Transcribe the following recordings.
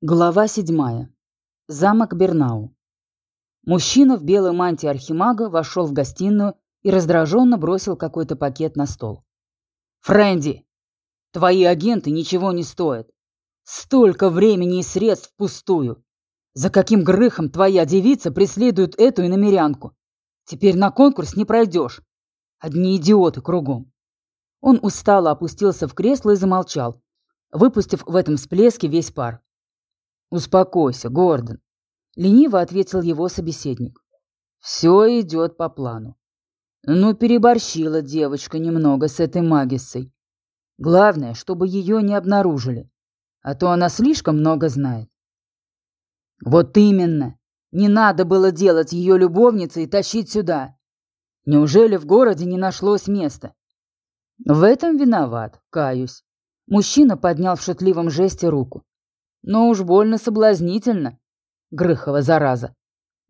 Глава седьмая. Замок Бернау. Мужчина в белой мантии архимага вошел в гостиную и раздраженно бросил какой-то пакет на стол. «Фрэнди, твои агенты ничего не стоят. Столько времени и средств впустую. За каким грехом твоя девица преследует эту иномерянку? Теперь на конкурс не пройдешь. Одни идиоты кругом». Он устало опустился в кресло и замолчал, выпустив в этом всплеске весь пар. «Успокойся, Гордон», — лениво ответил его собеседник. «Все идет по плану. Ну, переборщила девочка немного с этой магиссой. Главное, чтобы ее не обнаружили, а то она слишком много знает». «Вот именно. Не надо было делать ее любовницей и тащить сюда. Неужели в городе не нашлось места?» «В этом виноват, каюсь». Мужчина поднял в шутливом жесте руку. Но уж больно соблазнительно. Грыхова зараза.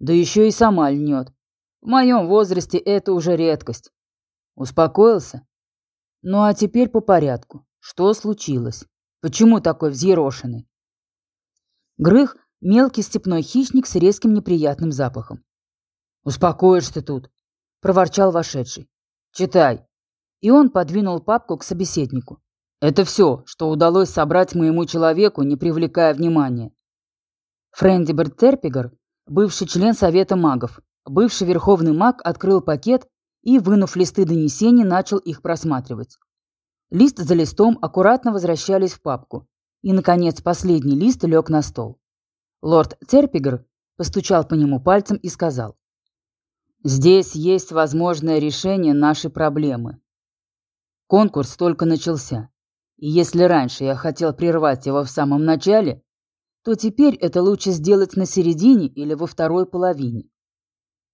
Да еще и сама льнет. В моем возрасте это уже редкость. Успокоился? Ну а теперь по порядку. Что случилось? Почему такой взъерошенный? Грых — мелкий степной хищник с резким неприятным запахом. «Успокоишься тут», — проворчал вошедший. «Читай». И он подвинул папку к собеседнику. Это все, что удалось собрать моему человеку, не привлекая внимания. Френдиберт Терпигер, бывший член Совета магов, бывший верховный маг, открыл пакет и, вынув листы донесений, начал их просматривать. Лист за листом аккуратно возвращались в папку, и, наконец, последний лист лег на стол. Лорд Терпигер постучал по нему пальцем и сказал. «Здесь есть возможное решение нашей проблемы. Конкурс только начался. И если раньше я хотел прервать его в самом начале, то теперь это лучше сделать на середине или во второй половине.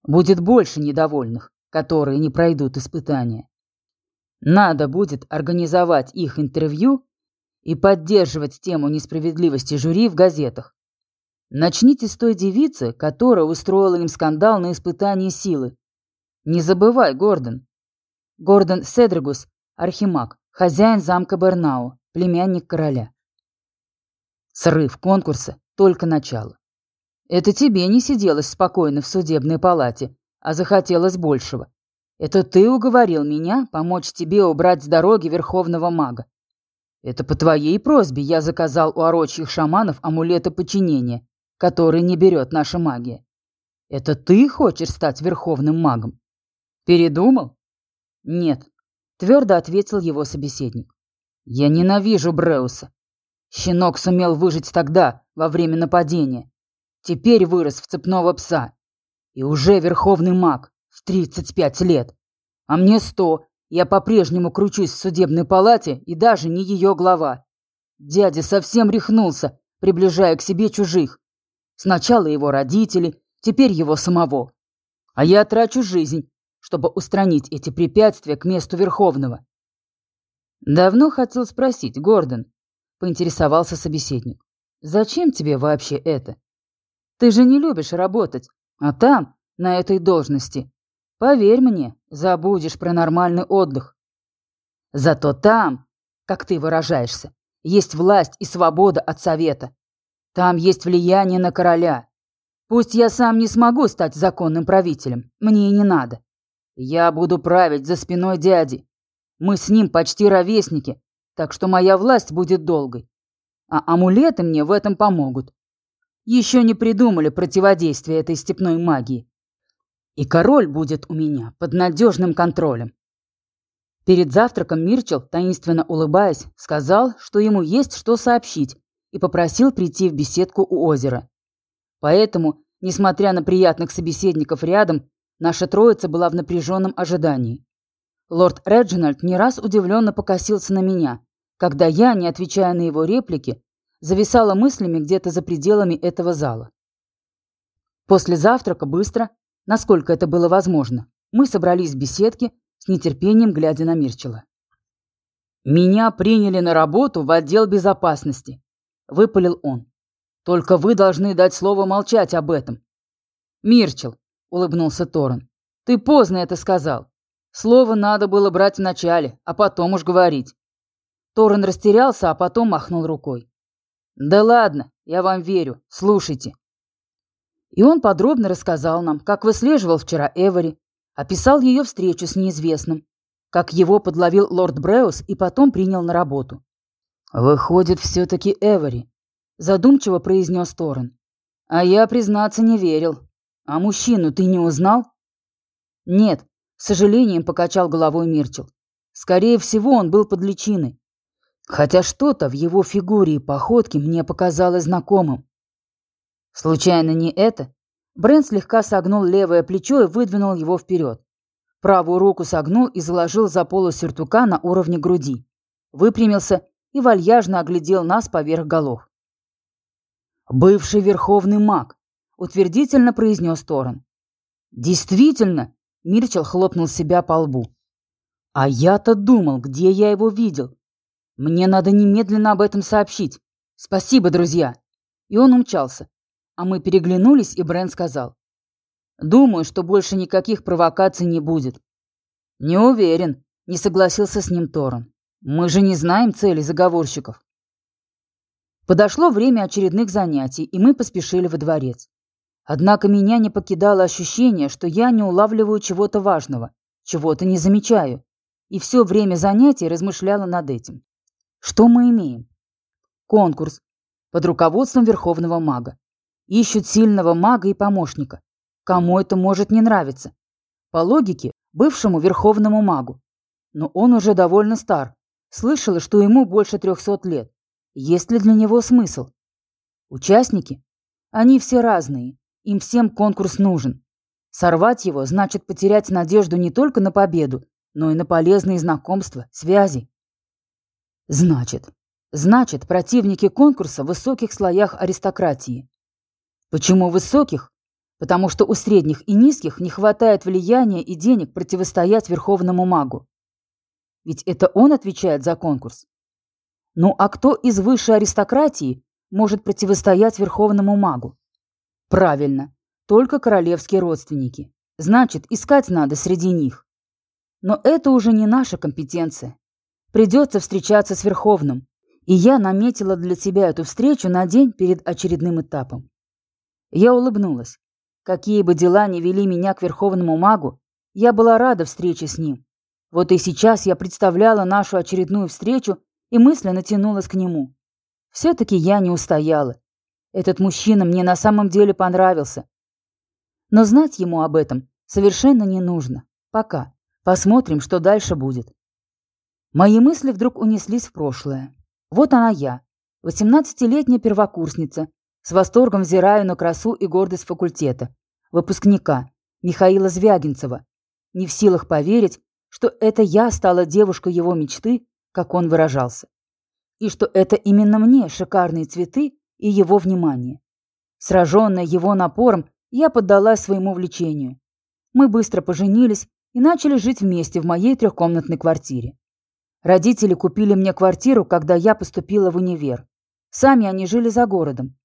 Будет больше недовольных, которые не пройдут испытания. Надо будет организовать их интервью и поддерживать тему несправедливости жюри в газетах. Начните с той девицы, которая устроила им скандал на испытании силы. Не забывай, Гордон. Гордон Седригус, архимаг, Хозяин замка Бернау, племянник короля. Срыв конкурса – только начало. Это тебе не сиделось спокойно в судебной палате, а захотелось большего. Это ты уговорил меня помочь тебе убрать с дороги верховного мага. Это по твоей просьбе я заказал у орочьих шаманов амулеты подчинения, которые не берет наша магия. Это ты хочешь стать верховным магом? Передумал? Нет, Твердо ответил его собеседник. «Я ненавижу Бреуса. Щенок сумел выжить тогда, во время нападения. Теперь вырос в цепного пса. И уже верховный маг в 35 лет. А мне 100, я по-прежнему кручусь в судебной палате и даже не ее глава. Дядя совсем рехнулся, приближая к себе чужих. Сначала его родители, теперь его самого. А я трачу жизнь, чтобы устранить эти препятствия к месту Верховного. «Давно хотел спросить, Гордон», — поинтересовался собеседник. «Зачем тебе вообще это? Ты же не любишь работать, а там, на этой должности, поверь мне, забудешь про нормальный отдых. Зато там, как ты выражаешься, есть власть и свобода от совета. Там есть влияние на короля. Пусть я сам не смогу стать законным правителем, мне и не надо. Я буду править за спиной дяди. Мы с ним почти ровесники, так что моя власть будет долгой. А амулеты мне в этом помогут. Еще не придумали противодействие этой степной магии. И король будет у меня под надежным контролем. Перед завтраком Мирчел, таинственно улыбаясь, сказал, что ему есть что сообщить, и попросил прийти в беседку у озера. Поэтому, несмотря на приятных собеседников рядом, Наша троица была в напряженном ожидании. Лорд Реджинальд не раз удивленно покосился на меня, когда я, не отвечая на его реплики, зависала мыслями где-то за пределами этого зала. После завтрака быстро, насколько это было возможно, мы собрались в беседке, с нетерпением глядя на Мирчела. «Меня приняли на работу в отдел безопасности», — выпалил он. «Только вы должны дать слово молчать об этом». «Мирчел, улыбнулся Торн. Ты поздно это сказал. Слово надо было брать вначале, а потом уж говорить. Торрен растерялся, а потом махнул рукой. «Да ладно, Я вам верю. Слушайте». И он подробно рассказал нам, как выслеживал вчера Эвери, описал ее встречу с неизвестным, как его подловил лорд Бреус и потом принял на работу. «Выходит, все-таки Эвери», — задумчиво произнес Торрен. «А я, признаться, не верил. А мужчину ты не узнал?» «Нет», — с сожалением покачал головой Мирчел. «Скорее всего, он был под личиной. Хотя что-то в его фигуре и походке мне показалось знакомым. Случайно не это? Брент слегка согнул левое плечо и выдвинул его вперед. Правую руку согнул и заложил за полу сюртука на уровне груди. Выпрямился и вальяжно оглядел нас поверх голов. «Бывший верховный маг», — утвердительно произнес Торрен. «Действительно!» — Мирчел хлопнул себя по лбу. «А я-то думал, где я его видел. Мне надо немедленно об этом сообщить. Спасибо, друзья!» И он умчался, а мы переглянулись, и Брент сказал. «Думаю, что больше никаких провокаций не будет». «Не уверен», — не согласился с ним Торон. «Мы же не знаем цели заговорщиков». Подошло время очередных занятий, и мы поспешили во дворец. Однако меня не покидало ощущение, что я не улавливаю чего-то важного, чего-то не замечаю, и все время занятий размышляла над этим. Что мы имеем? Конкурс под руководством Верховного Мага. Ищут сильного мага и помощника. Кому это может не нравиться? По логике, бывшему верховному магу. Но он уже довольно стар. Слышала, что ему больше трехсот лет. Есть ли для него смысл? Участники? Они все разные. Им всем конкурс нужен. Сорвать его значит потерять надежду не только на победу, но и на полезные знакомства, связи. Значит, значит, противники конкурса в высоких слоях аристократии. Почему высоких? Потому что у средних и низких не хватает влияния и денег противостоять верховному магу. Ведь это он отвечает за конкурс. Ну а кто из высшей аристократии может противостоять верховному магу? Правильно, только королевские родственники. Значит, искать надо среди них. Но это уже не наша компетенция. Придется встречаться с Верховным. И я наметила для себя эту встречу на день перед очередным этапом. Я улыбнулась. Какие бы дела ни вели меня к верховному магу, я была рада встрече с ним. Вот и сейчас я представляла нашу очередную встречу и мысленно тянулась к нему. Все-таки я не устояла. Этот мужчина мне на самом деле понравился. Но знать ему об этом совершенно не нужно. Пока. Посмотрим, что дальше будет. Мои мысли вдруг унеслись в прошлое. Вот она я, восемнадцатилетняя первокурсница, с восторгом взираю на красу и гордость факультета, выпускника Михаила Звягинцева, не в силах поверить, что это я стала девушкой его мечты, как он выражался, и что это именно мне шикарные цветы и его внимание. Сраженная его напором, я поддалась своему влечению. Мы быстро поженились и начали жить вместе в моей трехкомнатной квартире. Родители купили мне квартиру, когда я поступила в универ. Сами они жили за городом,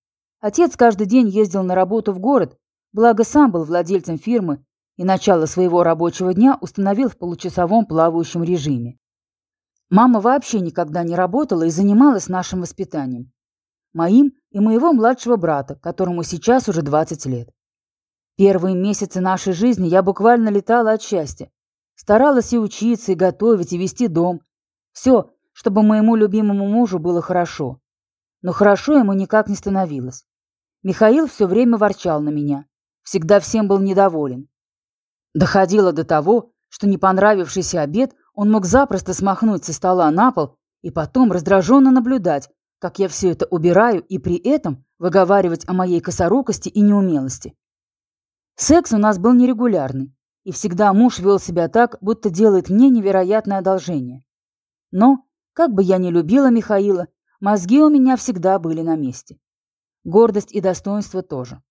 Отец каждый день ездил на работу в город, благо сам был владельцем фирмы и начало своего рабочего дня установил в получасовом плавающем режиме. Мама вообще никогда не работала и занималась нашим воспитанием. Моим и моего младшего брата, которому сейчас уже 20 лет. Первые месяцы нашей жизни я буквально летала от счастья. Старалась и учиться, и готовить, и вести дом. Все, чтобы моему любимому мужу было хорошо. Но хорошо ему никак не становилось. Михаил все время ворчал на меня. Всегда всем был недоволен. Доходило до того, что не понравившийся обед он мог запросто смахнуть со стола на пол и потом раздраженно наблюдать, как я все это убираю и при этом выговаривать о моей косорукости и неумелости. Секс у нас был нерегулярный, и всегда муж вел себя так, будто делает мне невероятное одолжение. Но, как бы я ни любила Михаила, мозги у меня всегда были на месте. Гордость и достоинство тоже.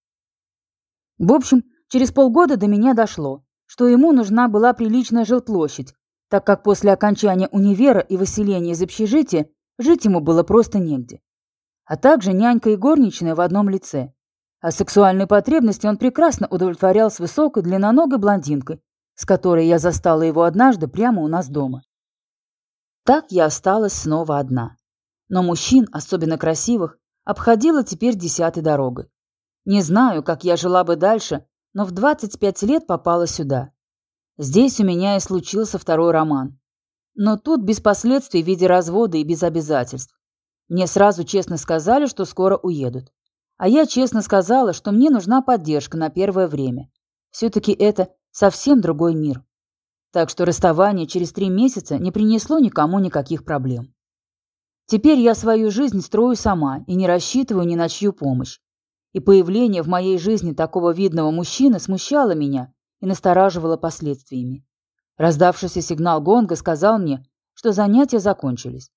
В общем, через полгода до меня дошло, что ему нужна была приличная жилплощадь, так как после окончания универа и выселения из общежития жить ему было просто негде. А также нянька и горничная в одном лице. А сексуальные потребности он прекрасно удовлетворял с высокой длинноногой блондинкой, с которой я застала его однажды прямо у нас дома. Так я осталась снова одна. Но мужчин, особенно красивых, обходила теперь десятой дорогой. Не знаю, как я жила бы дальше, но в 25 лет попала сюда. Здесь у меня и случился второй роман. Но тут без последствий в виде развода и без обязательств. Мне сразу честно сказали, что скоро уедут. А я честно сказала, что мне нужна поддержка на первое время. Все-таки это совсем другой мир. Так что расставание через три месяца не принесло никому никаких проблем. Теперь я свою жизнь строю сама и не рассчитываю ни на чью помощь. И появление в моей жизни такого видного мужчины смущало меня и настораживало последствиями. Раздавшийся сигнал гонга сказал мне, что занятия закончились.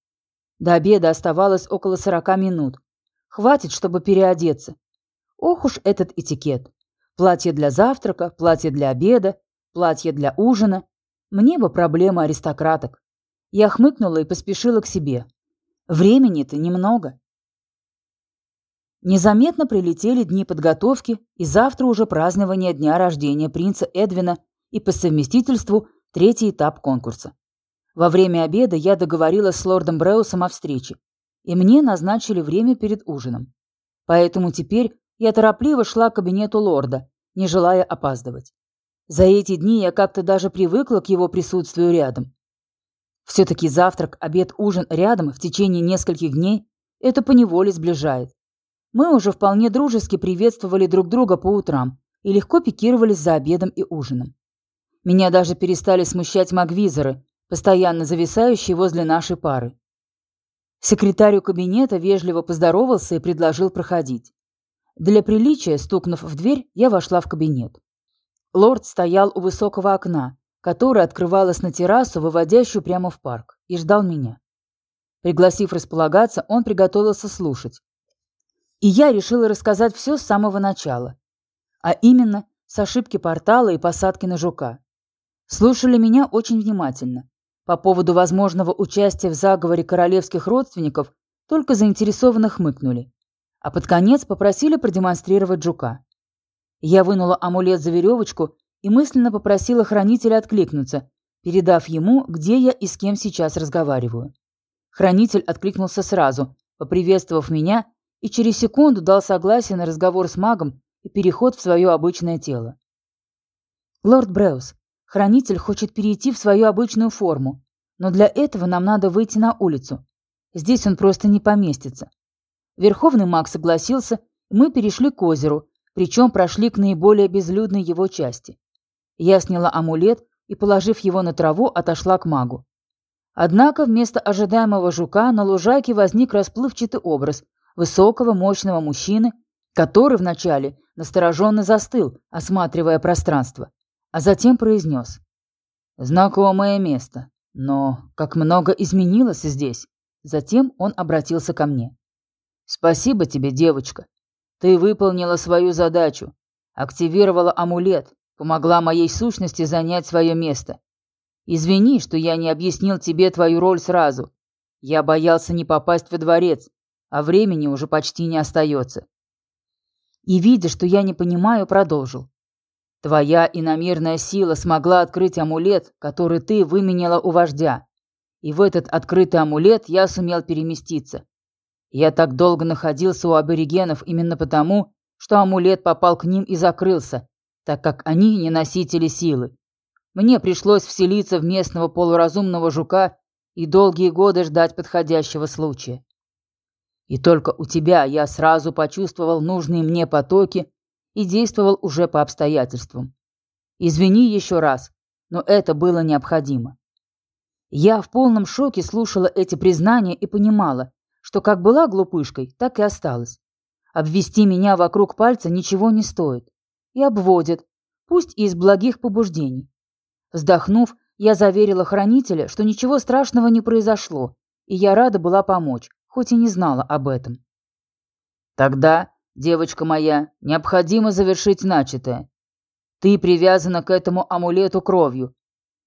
До обеда оставалось около сорока минут. Хватит, чтобы переодеться. Ох уж этот этикет. Платье для завтрака, платье для обеда, платье для ужина. Мне бы проблема аристократок. Я хмыкнула и поспешила к себе. Времени-то немного. Незаметно прилетели дни подготовки, и завтра уже празднование дня рождения принца Эдвина и по совместительству третий этап конкурса. Во время обеда я договорилась с лордом Бреусом о встрече, и мне назначили время перед ужином. Поэтому теперь я торопливо шла к кабинету лорда, не желая опаздывать. За эти дни я как-то даже привыкла к его присутствию рядом. Все-таки завтрак, обед, ужин рядом в течение нескольких дней – это поневоле сближает. Мы уже вполне дружески приветствовали друг друга по утрам и легко пикировались за обедом и ужином. Меня даже перестали смущать магвизоры, постоянно зависающие возле нашей пары. Секретарю кабинета вежливо поздоровался и предложил проходить. Для приличия, стукнув в дверь, я вошла в кабинет. Лорд стоял у высокого окна, которое открывалось на террасу, выводящую прямо в парк, и ждал меня. Пригласив располагаться, он приготовился слушать, и я решила рассказать все с самого начала. А именно, с ошибки портала и посадки на жука. Слушали меня очень внимательно. По поводу возможного участия в заговоре королевских родственников только заинтересованно хмыкнули. А под конец попросили продемонстрировать жука. Я вынула амулет за веревочку и мысленно попросила хранителя откликнуться, передав ему, где я и с кем сейчас разговариваю. Хранитель откликнулся сразу, поприветствовав меня и через секунду дал согласие на разговор с магом и переход в свое обычное тело. «Лорд Бреус, хранитель хочет перейти в свою обычную форму, но для этого нам надо выйти на улицу. Здесь он просто не поместится». Верховный маг согласился, и мы перешли к озеру, причем прошли к наиболее безлюдной его части. Я сняла амулет и, положив его на траву, отошла к магу. Однако вместо ожидаемого жука на лужайке возник расплывчатый образ, высокого, мощного мужчины, который вначале настороженно застыл, осматривая пространство, а затем произнес. «Знакомое место, но как много изменилось здесь!» Затем он обратился ко мне. «Спасибо тебе, девочка. Ты выполнила свою задачу, активировала амулет, помогла моей сущности занять свое место. Извини, что я не объяснил тебе твою роль сразу. Я боялся не попасть во дворец, а времени уже почти не остается. И, видя, что я не понимаю, продолжил. Твоя иномерная сила смогла открыть амулет, который ты выменяла у вождя. И в этот открытый амулет я сумел переместиться. Я так долго находился у аборигенов именно потому, что амулет попал к ним и закрылся, так как они не носители силы. Мне пришлось вселиться в местного полуразумного жука и долгие годы ждать подходящего случая. И только у тебя я сразу почувствовал нужные мне потоки и действовал уже по обстоятельствам. Извини еще раз, но это было необходимо. Я в полном шоке слушала эти признания и понимала, что как была глупышкой, так и осталась. Обвести меня вокруг пальца ничего не стоит. И обводят, пусть и из благих побуждений. Вздохнув, я заверила хранителя, что ничего страшного не произошло, и я рада была помочь, хоть и не знала об этом. Тогда, девочка моя, необходимо завершить начатое. Ты привязана к этому амулету кровью.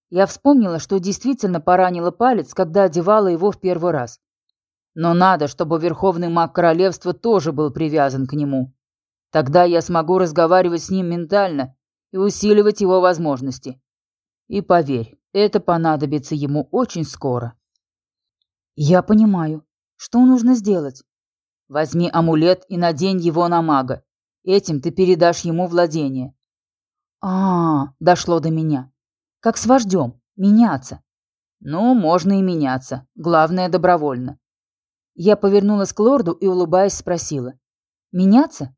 Я вспомнила, что действительно поранила палец, когда одевала его в первый раз. Но надо, чтобы верховный маг королевства тоже был привязан к нему. Тогда я смогу разговаривать с ним ментально и усиливать его возможности. И поверь, это понадобится ему очень скоро. Я понимаю. Что нужно сделать? Возьми амулет и надень его на мага. Этим ты передашь ему владение. А, -а, -а дошло до меня. Как с вождем. Меняться. Ну, можно и меняться. Главное, добровольно. Я повернулась к лорду и, улыбаясь, спросила. «Меняться?»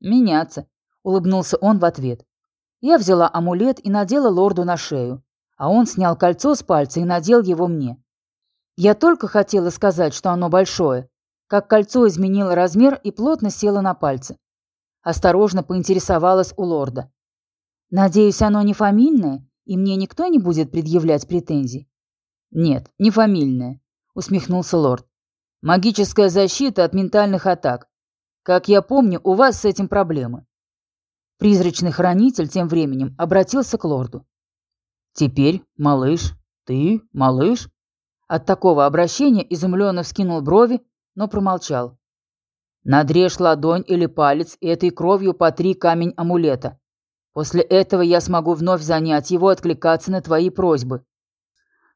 «Меняться», — улыбнулся он в ответ. Я взяла амулет и надела лорду на шею, а он снял кольцо с пальца и надел его мне. Я только хотела сказать, что оно большое, как кольцо изменило размер и плотно село на пальце. Осторожно поинтересовалась у лорда. «Надеюсь, оно не фамильное, и мне никто не будет предъявлять претензий?» «Нет, не фамильное», — усмехнулся лорд. «Магическая защита от ментальных атак. Как я помню, у вас с этим проблемы». Призрачный хранитель тем временем обратился к лорду. «Теперь, малыш, ты, малыш?» От такого обращения изумленно вскинул брови, но промолчал. Надрежь ладонь или палец и этой кровью потри камень амулета. После этого я смогу вновь занять его откликаться на твои просьбы.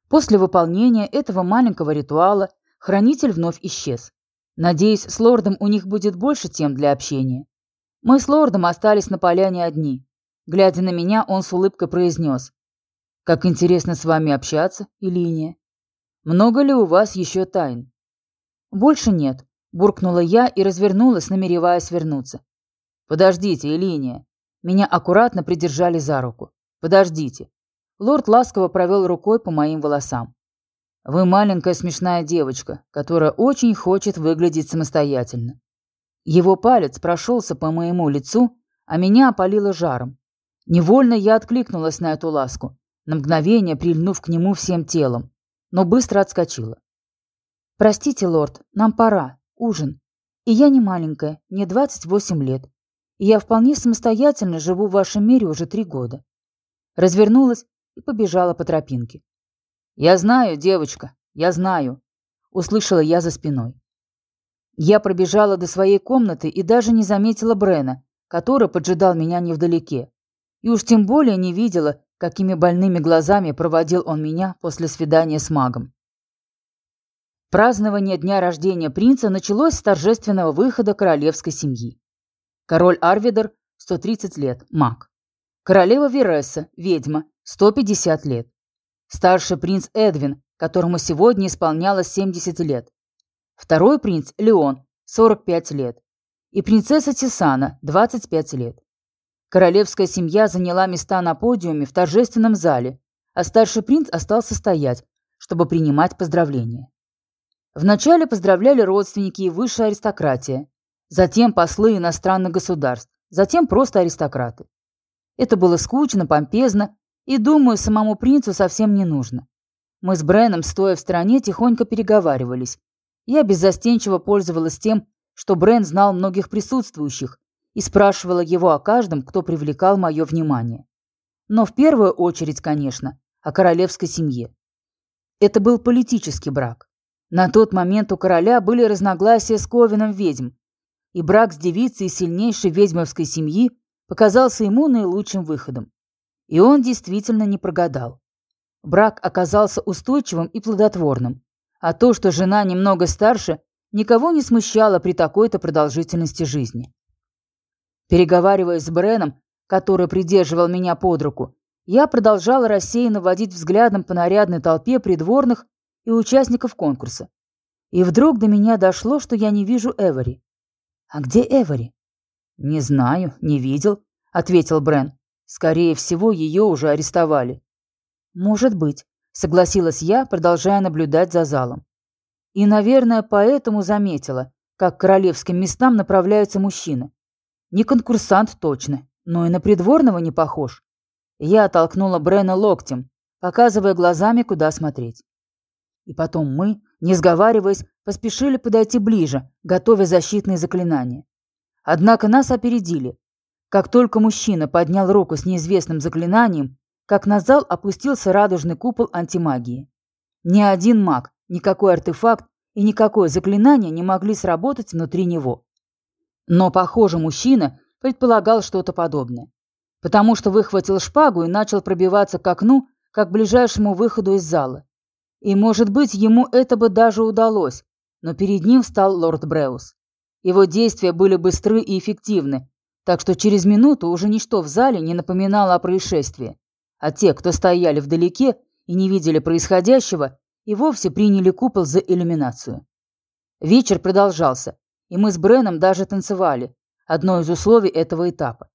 После выполнения этого маленького ритуала хранитель вновь исчез. Надеюсь, с лордом у них будет больше тем для общения. Мы с лордом остались на поляне одни. Глядя на меня, он с улыбкой произнес. «Как интересно с вами общаться, Илиния. Много ли у вас еще тайн?» «Больше нет», Буркнула я и развернулась, намереваясь вернуться. «Подождите, Элиния!» Меня аккуратно придержали за руку. «Подождите!» Лорд ласково провел рукой по моим волосам. «Вы маленькая смешная девочка, которая очень хочет выглядеть самостоятельно». Его палец прошелся по моему лицу, а меня опалило жаром. Невольно я откликнулась на эту ласку, на мгновение прильнув к нему всем телом, но быстро отскочила. «Простите, лорд, нам пора», ужин. И я не маленькая, мне 28 лет. И я вполне самостоятельно живу в вашем мире уже три года. Развернулась и побежала по тропинке. «Я знаю, девочка, я знаю», — услышала я за спиной. Я пробежала до своей комнаты и даже не заметила Брена, который поджидал меня невдалеке. И уж тем более не видела, какими больными глазами проводил он меня после свидания с магом. Празднование дня рождения принца началось с торжественного выхода королевской семьи. Король Арвидер – 130 лет, маг. Королева Вересса, ведьма, 150 лет. Старший принц Эдвин, которому сегодня исполнялось 70 лет. Второй принц Леон, 45 лет. И принцесса Тисана, 25 лет. Королевская семья заняла места на подиуме в торжественном зале, а старший принц остался стоять, чтобы принимать поздравления. Вначале поздравляли родственники и высшая аристократия, затем послы иностранных государств, затем просто аристократы. Это было скучно, помпезно, и, думаю, самому принцу совсем не нужно. Мы с Бреном, стоя в стороне, тихонько переговаривались. Я беззастенчиво пользовалась тем, что Брен знал многих присутствующих, и спрашивала его о каждом, кто привлекал мое внимание. Но в первую очередь, конечно, о королевской семье. Это был политический брак. На тот момент у короля были разногласия с Ковином ведьм, и брак с девицей сильнейшей ведьмовской семьи показался ему наилучшим выходом. И он действительно не прогадал. Брак оказался устойчивым и плодотворным, а то, что жена немного старше, никого не смущало при такой-то продолжительности жизни. Переговариваясь с Бреном, который придерживал меня под руку, я продолжала рассеянно водить взглядом по нарядной толпе придворных и участников конкурса. И вдруг до меня дошло, что я не вижу Эвери. А где Эвери? Не знаю, не видел, ответил Брен. Скорее всего, ее уже арестовали. Может быть, согласилась я, продолжая наблюдать за залом. И, наверное, поэтому заметила, как к королевским местам направляются мужчины. Не конкурсант точно, но и на придворного не похож. Я оттолкнула Брена локтем, показывая глазами, куда смотреть. И потом мы, не сговариваясь, поспешили подойти ближе, готовя защитные заклинания. Однако нас опередили. Как только мужчина поднял руку с неизвестным заклинанием, как на зал опустился радужный купол антимагии. Ни один маг, никакой артефакт и никакое заклинание не могли сработать внутри него. Но, похоже, мужчина предполагал что-то подобное. Потому что выхватил шпагу и начал пробиваться к окну, как к ближайшему выходу из зала. И, может быть, ему это бы даже удалось, но перед ним встал лорд Бреус. Его действия были быстры и эффективны, так что через минуту уже ничто в зале не напоминало о происшествии. А те, кто стояли вдалеке и не видели происходящего, и вовсе приняли купол за иллюминацию. Вечер продолжался, и мы с Бреном даже танцевали, одно из условий этого этапа.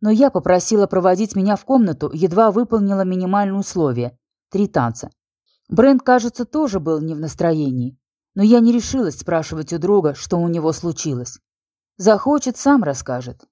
Но я попросила проводить меня в комнату, едва выполнила минимальное условие – три танца. Брент, кажется, тоже был не в настроении, но я не решилась спрашивать у друга, что у него случилось. Захочет, сам расскажет.